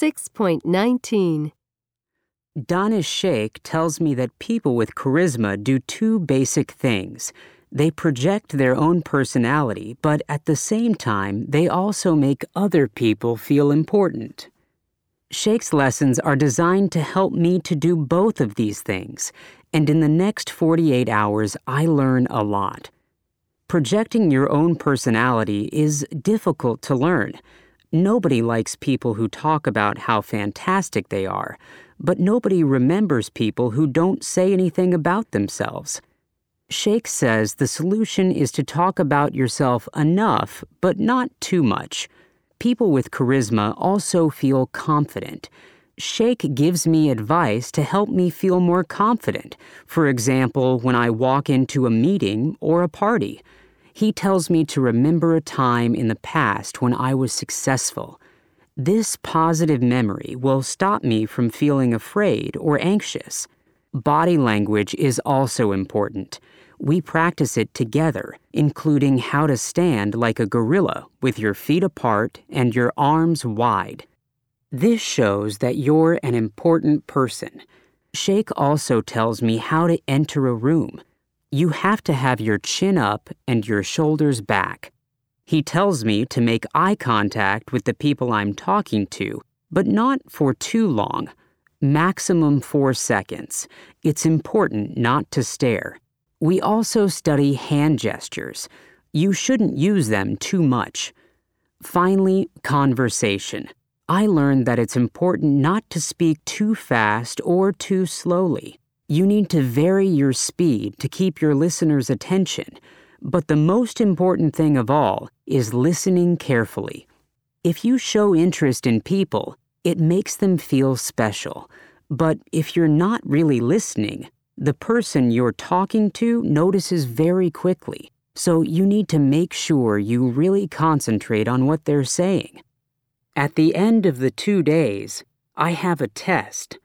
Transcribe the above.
6.19 Danish Sheikh tells me that people with charisma do two basic things. They project their own personality, but at the same time, they also make other people feel important. Sheikh's lessons are designed to help me to do both of these things, and in the next 48 hours, I learn a lot. Projecting your own personality is difficult to learn. Nobody likes people who talk about how fantastic they are, but nobody remembers people who don't say anything about themselves. Sheikh says the solution is to talk about yourself enough, but not too much. People with charisma also feel confident. Sheikh gives me advice to help me feel more confident, for example, when I walk into a meeting or a party. He tells me to remember a time in the past when I was successful. This positive memory will stop me from feeling afraid or anxious. Body language is also important. We practice it together, including how to stand like a gorilla with your feet apart and your arms wide. This shows that you're an important person. Sheikh also tells me how to enter a room. You have to have your chin up and your shoulders back. He tells me to make eye contact with the people I'm talking to, but not for too long. Maximum four seconds. It's important not to stare. We also study hand gestures. You shouldn't use them too much. Finally, conversation. I learned that it's important not to speak too fast or too slowly. You need to vary your speed to keep your listener's attention. But the most important thing of all is listening carefully. If you show interest in people, it makes them feel special. But if you're not really listening, the person you're talking to notices very quickly. So you need to make sure you really concentrate on what they're saying. At the end of the two days, I have a test.